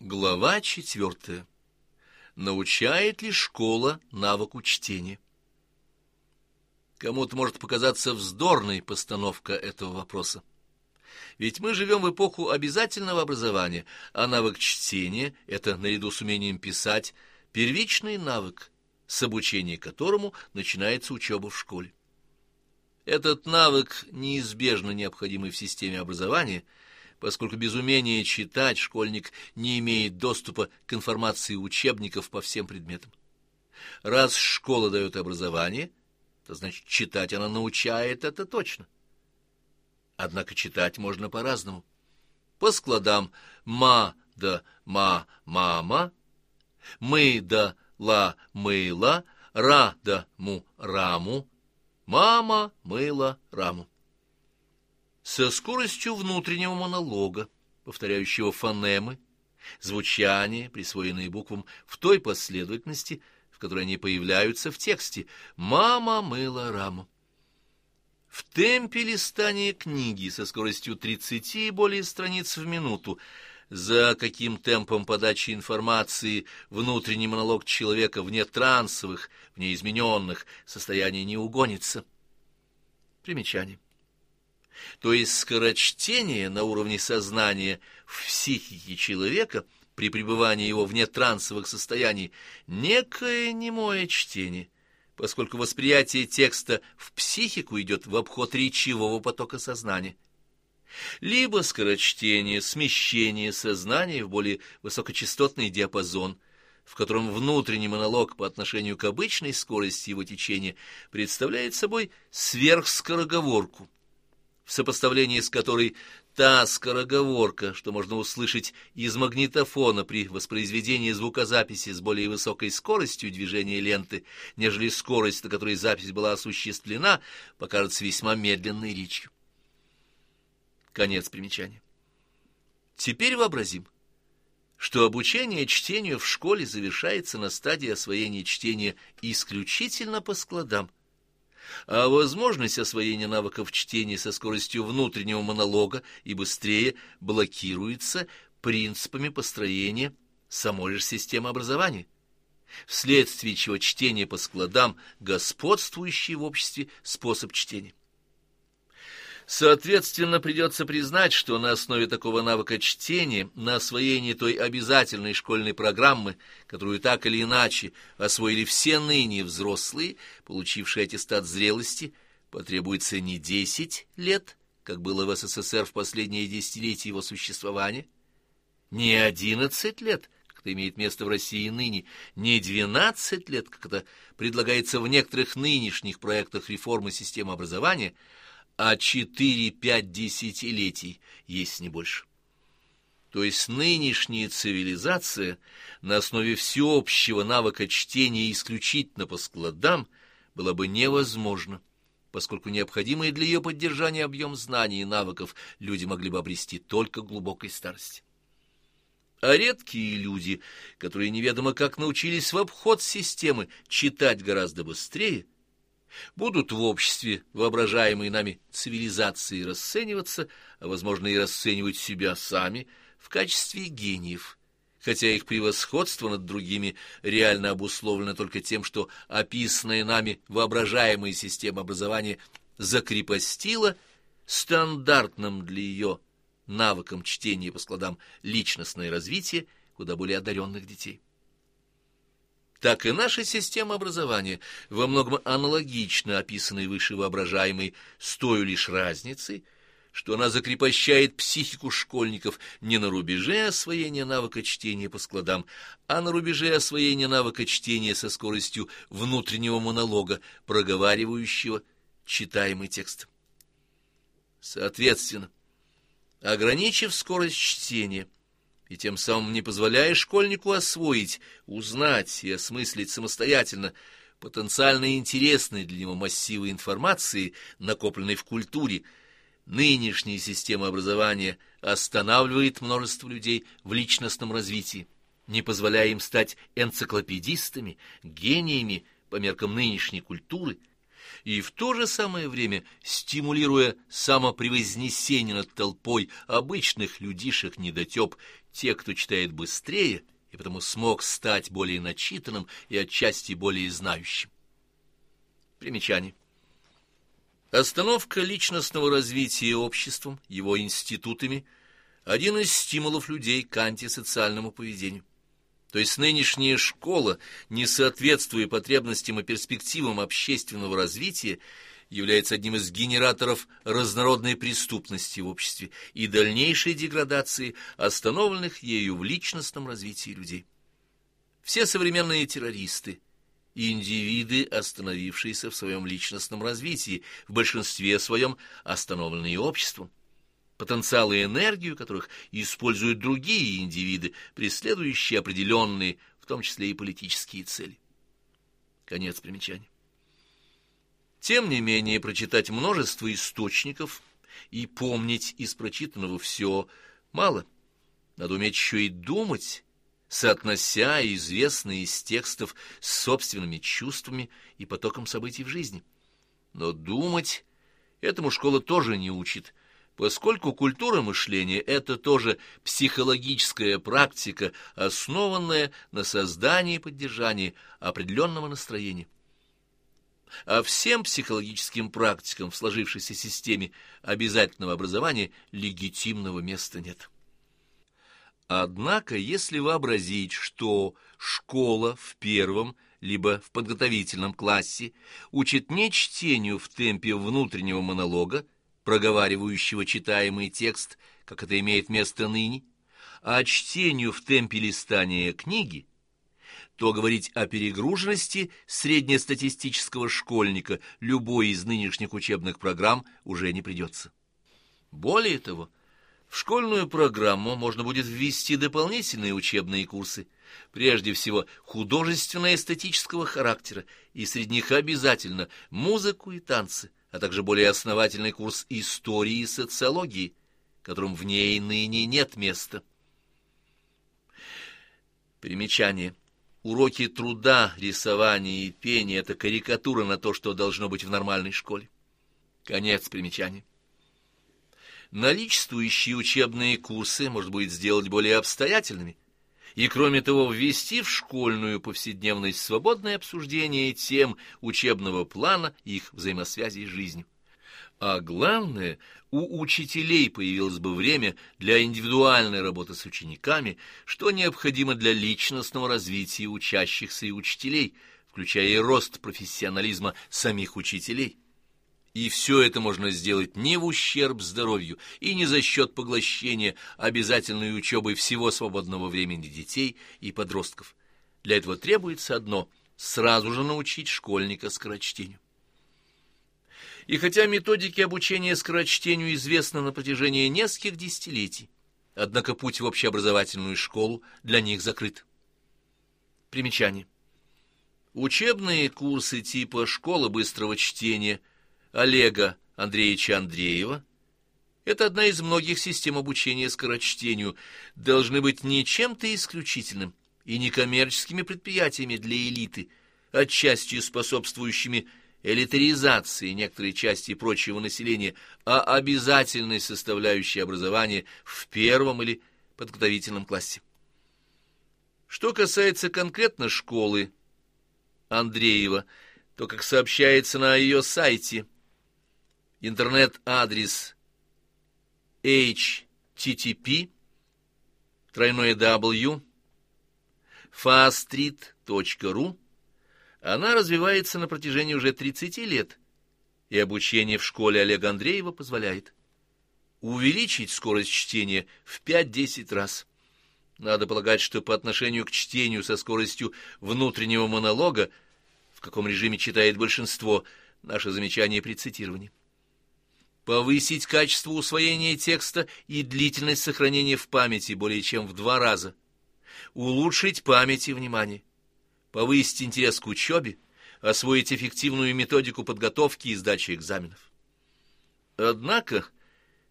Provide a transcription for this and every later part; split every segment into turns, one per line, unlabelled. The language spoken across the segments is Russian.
Глава четвертая. Научает ли школа навыку чтения? Кому-то может показаться вздорной постановка этого вопроса. Ведь мы живем в эпоху обязательного образования, а навык чтения — это, наряду с умением писать, первичный навык, с обучения которому начинается учеба в школе. Этот навык неизбежно необходимый в системе образования — поскольку без умения читать школьник не имеет доступа к информации учебников по всем предметам. Раз школа дает образование, то значит читать она научает, это точно. Однако читать можно по-разному. По складам «ма» да «ма» — «мама», «мы» да «ла» — «мыла», «ра» да «му» — «раму», «мама» — «мыла» — «раму» со скоростью внутреннего монолога, повторяющего фонемы, звучание, присвоенные буквам в той последовательности, в которой они появляются в тексте «Мама мыла раму». В темпе листания книги со скоростью 30 и более страниц в минуту, за каким темпом подачи информации внутренний монолог человека вне трансовых, вне измененных состояний не угонится. Примечание то есть скорочтение на уровне сознания в психике человека при пребывании его вне трансовых состояний некое немое чтение, поскольку восприятие текста в психику идет в обход речевого потока сознания. Либо скорочтение, смещение сознания в более высокочастотный диапазон, в котором внутренний монолог по отношению к обычной скорости его течения представляет собой сверхскороговорку в сопоставлении с которой та скороговорка, что можно услышать из магнитофона при воспроизведении звукозаписи с более высокой скоростью движения ленты, нежели скорость, на которой запись была осуществлена, покажется весьма медленной речью. Конец примечания. Теперь вообразим, что обучение чтению в школе завершается на стадии освоения чтения исключительно по складам, а возможность освоения навыков чтения со скоростью внутреннего монолога и быстрее блокируется принципами построения самой же системы образования, вследствие чего чтение по складам – господствующий в обществе способ чтения. Соответственно, придется признать, что на основе такого навыка чтения, на освоении той обязательной школьной программы, которую так или иначе освоили все ныне взрослые, получившие аттестат зрелости, потребуется не десять лет, как было в СССР в последние десятилетия его существования, не одиннадцать лет, как это имеет место в России ныне, не двенадцать лет, как это предлагается в некоторых нынешних проектах реформы системы образования – а четыре-пять десятилетий, есть не больше. То есть нынешняя цивилизация на основе всеобщего навыка чтения исключительно по складам была бы невозможна, поскольку необходимый для ее поддержания объем знаний и навыков люди могли бы обрести только глубокой старости. А редкие люди, которые неведомо как научились в обход системы читать гораздо быстрее – будут в обществе воображаемой нами цивилизации расцениваться, а, возможно, и расценивать себя сами в качестве гениев, хотя их превосходство над другими реально обусловлено только тем, что описанная нами воображаемая система образования закрепостила стандартным для ее навыком чтения по складам личностное развитие куда более одаренных детей так и наша система образования, во многом аналогично описанной выше воображаемой, с той лишь разницей, что она закрепощает психику школьников не на рубеже освоения навыка чтения по складам, а на рубеже освоения навыка чтения со скоростью внутреннего монолога, проговаривающего читаемый текст. Соответственно, ограничив скорость чтения, и тем самым не позволяя школьнику освоить, узнать и осмыслить самостоятельно потенциально интересные для него массивы информации, накопленной в культуре, нынешняя система образования останавливает множество людей в личностном развитии, не позволяя им стать энциклопедистами, гениями по меркам нынешней культуры, и в то же самое время стимулируя самопревознесение над толпой обычных людишек-недотеп, тех, кто читает быстрее и потому смог стать более начитанным и отчасти более знающим. Примечание. Остановка личностного развития обществом, его институтами – один из стимулов людей к антисоциальному поведению. То есть нынешняя школа, не соответствуя потребностям и перспективам общественного развития, является одним из генераторов разнородной преступности в обществе и дальнейшей деградации остановленных ею в личностном развитии людей. Все современные террористы – индивиды, остановившиеся в своем личностном развитии, в большинстве своем остановленные обществом потенциал и энергию которых используют другие индивиды, преследующие определенные, в том числе и политические цели. Конец примечания. Тем не менее, прочитать множество источников и помнить из прочитанного все мало. Надо уметь еще и думать, соотнося известные из текстов с собственными чувствами и потоком событий в жизни. Но думать этому школа тоже не учит, поскольку культура мышления – это тоже психологическая практика, основанная на создании и поддержании определенного настроения. А всем психологическим практикам в сложившейся системе обязательного образования легитимного места нет. Однако, если вообразить, что школа в первом либо в подготовительном классе учит не чтению в темпе внутреннего монолога, проговаривающего читаемый текст, как это имеет место ныне, а чтению в темпе листания книги, то говорить о перегруженности среднестатистического школьника любой из нынешних учебных программ уже не придется. Более того, в школьную программу можно будет ввести дополнительные учебные курсы, прежде всего художественно-эстетического характера, и среди них обязательно музыку и танцы, а также более основательный курс истории и социологии, которым в ней ныне нет места. Примечание. Уроки труда, рисования и пения – это карикатура на то, что должно быть в нормальной школе. Конец примечания. Наличествующие учебные курсы может будет сделать более обстоятельными – и, кроме того, ввести в школьную повседневность свободное обсуждение тем учебного плана и их взаимосвязи с жизнью. А главное, у учителей появилось бы время для индивидуальной работы с учениками, что необходимо для личностного развития учащихся и учителей, включая и рост профессионализма самих учителей. И все это можно сделать не в ущерб здоровью и не за счет поглощения обязательной учебы всего свободного времени детей и подростков. Для этого требуется одно – сразу же научить школьника скорочтению. И хотя методики обучения скорочтению известны на протяжении нескольких десятилетий, однако путь в общеобразовательную школу для них закрыт. Примечание. Учебные курсы типа «Школа быстрого чтения» Олега Андреевича Андреева, это одна из многих систем обучения скорочтению, должны быть не чем-то исключительным и не коммерческими предприятиями для элиты, отчасти способствующими элитаризации некоторой части прочего населения, а обязательной составляющей образования в первом или подготовительном классе. Что касается конкретно школы Андреева, то, как сообщается на ее сайте – интернет-адрес http тройное w fastreet.ru она развивается на протяжении уже 30 лет, и обучение в школе Олега Андреева позволяет увеличить скорость чтения в 5-10 раз. Надо полагать, что по отношению к чтению со скоростью внутреннего монолога, в каком режиме читает большинство, наше замечание при цитировании повысить качество усвоения текста и длительность сохранения в памяти более чем в два раза, улучшить память и внимание, повысить интерес к учебе, освоить эффективную методику подготовки и сдачи экзаменов. Однако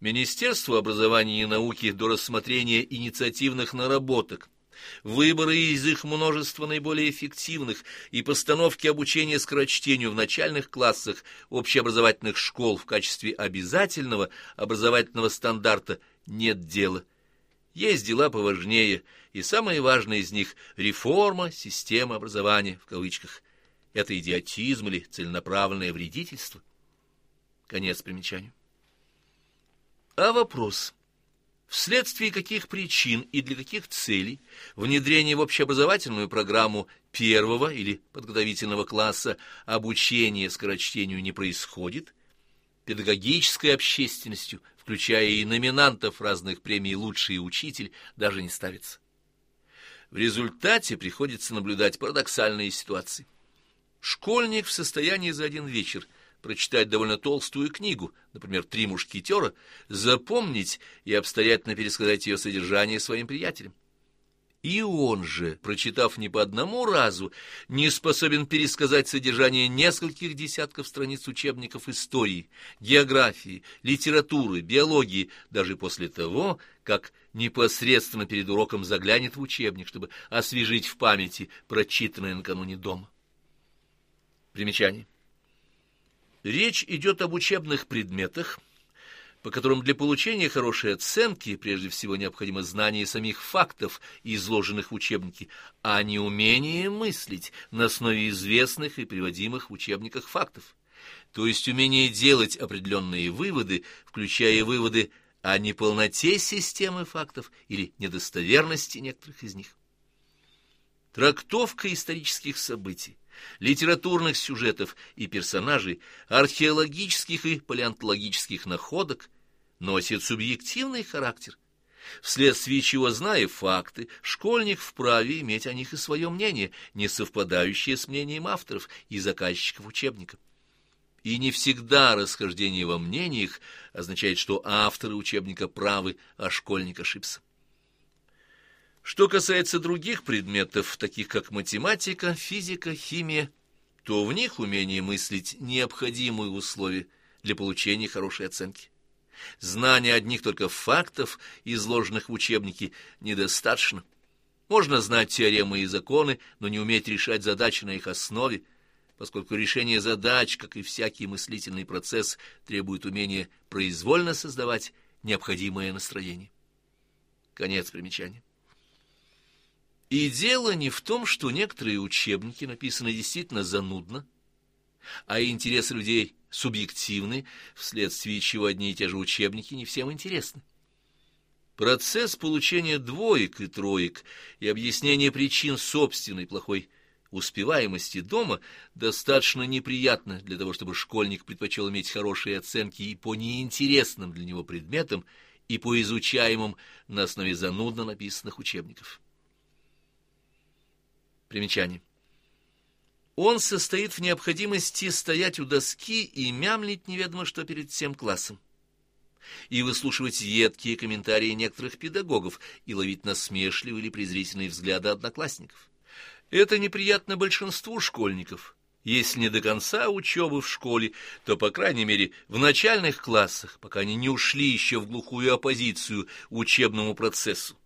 Министерство образования и науки до рассмотрения инициативных наработок Выборы из их множества наиболее эффективных и постановки обучения скорочтению в начальных классах общеобразовательных школ в качестве обязательного образовательного стандарта нет дела. Есть дела поважнее, и самое важное из них – реформа системы образования, в кавычках. Это идиотизм или целенаправленное вредительство? Конец примечанию. А вопрос – вследствие каких причин и для каких целей внедрение в общеобразовательную программу первого или подготовительного класса обучения скорочтению не происходит, педагогической общественностью, включая и номинантов разных премий «Лучший учитель», даже не ставится. В результате приходится наблюдать парадоксальные ситуации. Школьник в состоянии за один вечер – прочитать довольно толстую книгу, например, «Три мушкетера», запомнить и обстоятельно пересказать ее содержание своим приятелям. И он же, прочитав не по одному разу, не способен пересказать содержание нескольких десятков страниц учебников истории, географии, литературы, биологии, даже после того, как непосредственно перед уроком заглянет в учебник, чтобы освежить в памяти прочитанное накануне дома. Примечание. Речь идет об учебных предметах, по которым для получения хорошей оценки прежде всего необходимо знание самих фактов, изложенных в учебнике, а не умение мыслить на основе известных и приводимых в учебниках фактов, то есть умение делать определенные выводы, включая выводы о неполноте системы фактов или недостоверности некоторых из них. Трактовка исторических событий, литературных сюжетов и персонажей, археологических и палеонтологических находок носит субъективный характер, вследствие чего, зная факты, школьник вправе иметь о них и свое мнение, не совпадающее с мнением авторов и заказчиков учебника. И не всегда расхождение во мнениях означает, что авторы учебника правы, а школьник ошибся. Что касается других предметов, таких как математика, физика, химия, то в них умение мыслить – необходимые условия для получения хорошей оценки. Знание одних только фактов, изложенных в учебнике, недостаточно. Можно знать теоремы и законы, но не уметь решать задачи на их основе, поскольку решение задач, как и всякий мыслительный процесс, требует умения произвольно создавать необходимое настроение. Конец примечания. И дело не в том, что некоторые учебники написаны действительно занудно, а интересы людей субъективны, вследствие чего одни и те же учебники не всем интересны. Процесс получения двоек и троек и объяснения причин собственной плохой успеваемости дома достаточно неприятно для того, чтобы школьник предпочел иметь хорошие оценки и по неинтересным для него предметам, и по изучаемым на основе занудно написанных учебников. Примечание. Он состоит в необходимости стоять у доски и мямлить неведомо что перед всем классом, и выслушивать едкие комментарии некоторых педагогов и ловить насмешливые или презрительные взгляды одноклассников. Это неприятно большинству школьников. Если не до конца учебы в школе, то, по крайней мере, в начальных классах, пока они не ушли еще в глухую оппозицию учебному процессу.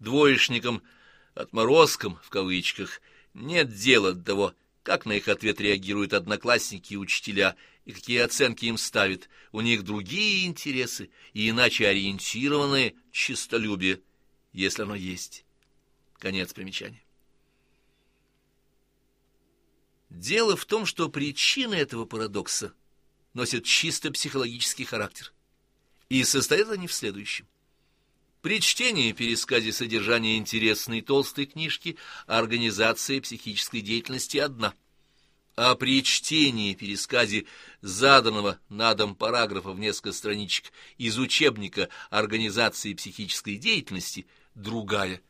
Двоечникам – отморозкам, в кавычках, нет дела до того, как на их ответ реагируют одноклассники и учителя, и какие оценки им ставят. У них другие интересы и иначе ориентированное чистолюбие, если оно есть. Конец примечания. Дело в том, что причины этого парадокса носят чисто психологический характер. И состоят они в следующем. При чтении и пересказе содержания интересной толстой книжки организация психической деятельности одна. А при чтении и пересказе заданного на дом параграфа в несколько страничек из учебника организации психической деятельности другая.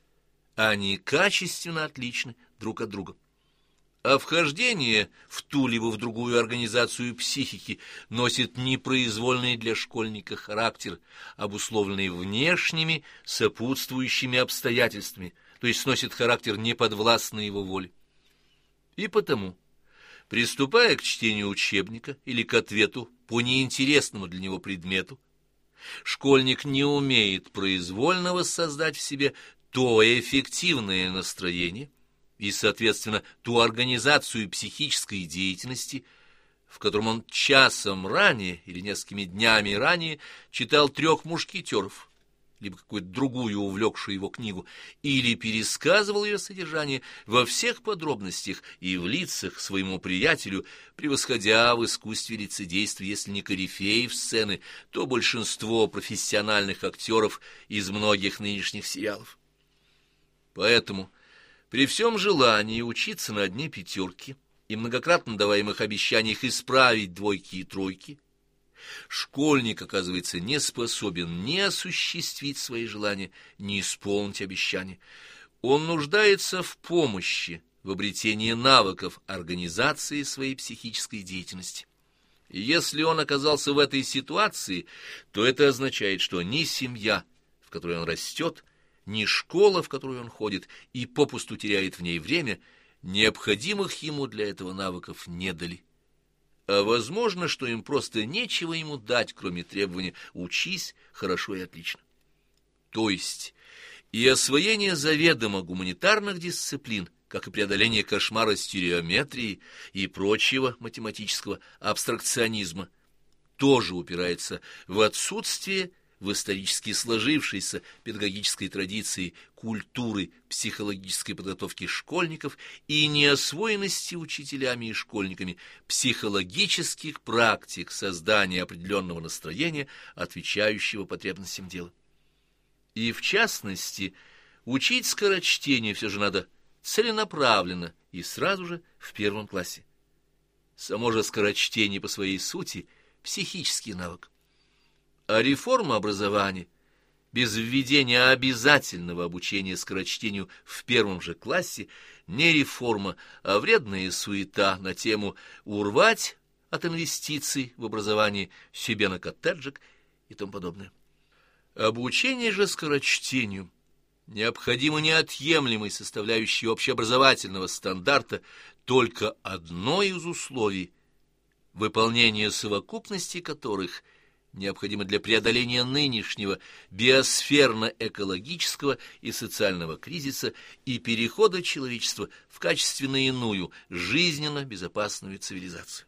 Они качественно отличны друг от друга а вхождение в ту либо в другую организацию психики носит непроизвольный для школьника характер, обусловленный внешними сопутствующими обстоятельствами, то есть носит характер неподвластной его воли. И потому, приступая к чтению учебника или к ответу по неинтересному для него предмету, школьник не умеет произвольно воссоздать в себе то эффективное настроение и, соответственно, ту организацию психической деятельности, в котором он часом ранее или несколькими днями ранее читал «Трех мушкетеров», либо какую-то другую увлекшую его книгу, или пересказывал ее содержание во всех подробностях и в лицах своему приятелю, превосходя в искусстве лицедейства, если не корифеев сцены, то большинство профессиональных актеров из многих нынешних сериалов. Поэтому при всем желании учиться на одни пятерки и многократно даваемых обещаниях исправить двойки и тройки – Школьник, оказывается, не способен ни осуществить свои желания, ни исполнить обещания. Он нуждается в помощи, в обретении навыков организации своей психической деятельности. И если он оказался в этой ситуации, то это означает, что ни семья, в которой он растет, ни школа, в которую он ходит и попусту теряет в ней время, необходимых ему для этого навыков не дали а возможно, что им просто нечего ему дать, кроме требования «учись хорошо и отлично». То есть и освоение заведомо гуманитарных дисциплин, как и преодоление кошмара стереометрии и прочего математического абстракционизма, тоже упирается в отсутствие в исторически сложившейся педагогической традиции культуры психологической подготовки школьников и неосвоенности учителями и школьниками психологических практик создания определенного настроения, отвечающего потребностям дела. И в частности, учить скорочтение все же надо целенаправленно и сразу же в первом классе. Само же скорочтение по своей сути – психический навык. А реформа образования без введения обязательного обучения скорочтению в первом же классе не реформа, а вредная суета на тему «урвать от инвестиций в образование себе на коттеджик» и тому подобное. Обучение же скорочтению необходимо неотъемлемой составляющей общеобразовательного стандарта только одно из условий, выполнение совокупности которых – необходимо для преодоления нынешнего биосферно-экологического и социального кризиса и перехода человечества в качественно иную, жизненно безопасную цивилизацию.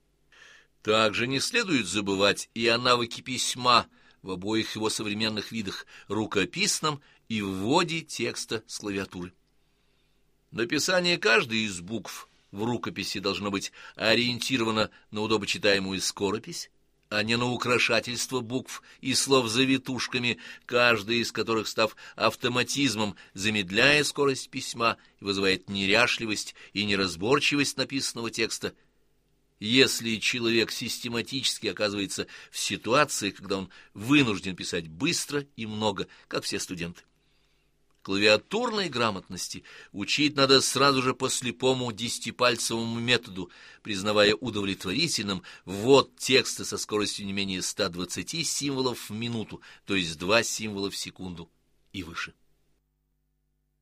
Также не следует забывать и о навыке письма в обоих его современных видах, рукописном и вводе текста с клавиатуры. Написание каждой из букв в рукописи должно быть ориентировано на удобочитаемую скоропись, а не на украшательство букв и слов завитушками, каждый из которых, став автоматизмом, замедляя скорость письма и вызывает неряшливость и неразборчивость написанного текста. Если человек систематически оказывается в ситуации, когда он вынужден писать быстро и много, как все студенты. Клавиатурной грамотности учить надо сразу же по слепому десятипальцевому методу, признавая удовлетворительным ввод текста со скоростью не менее 120 символов в минуту, то есть два символа в секунду и выше.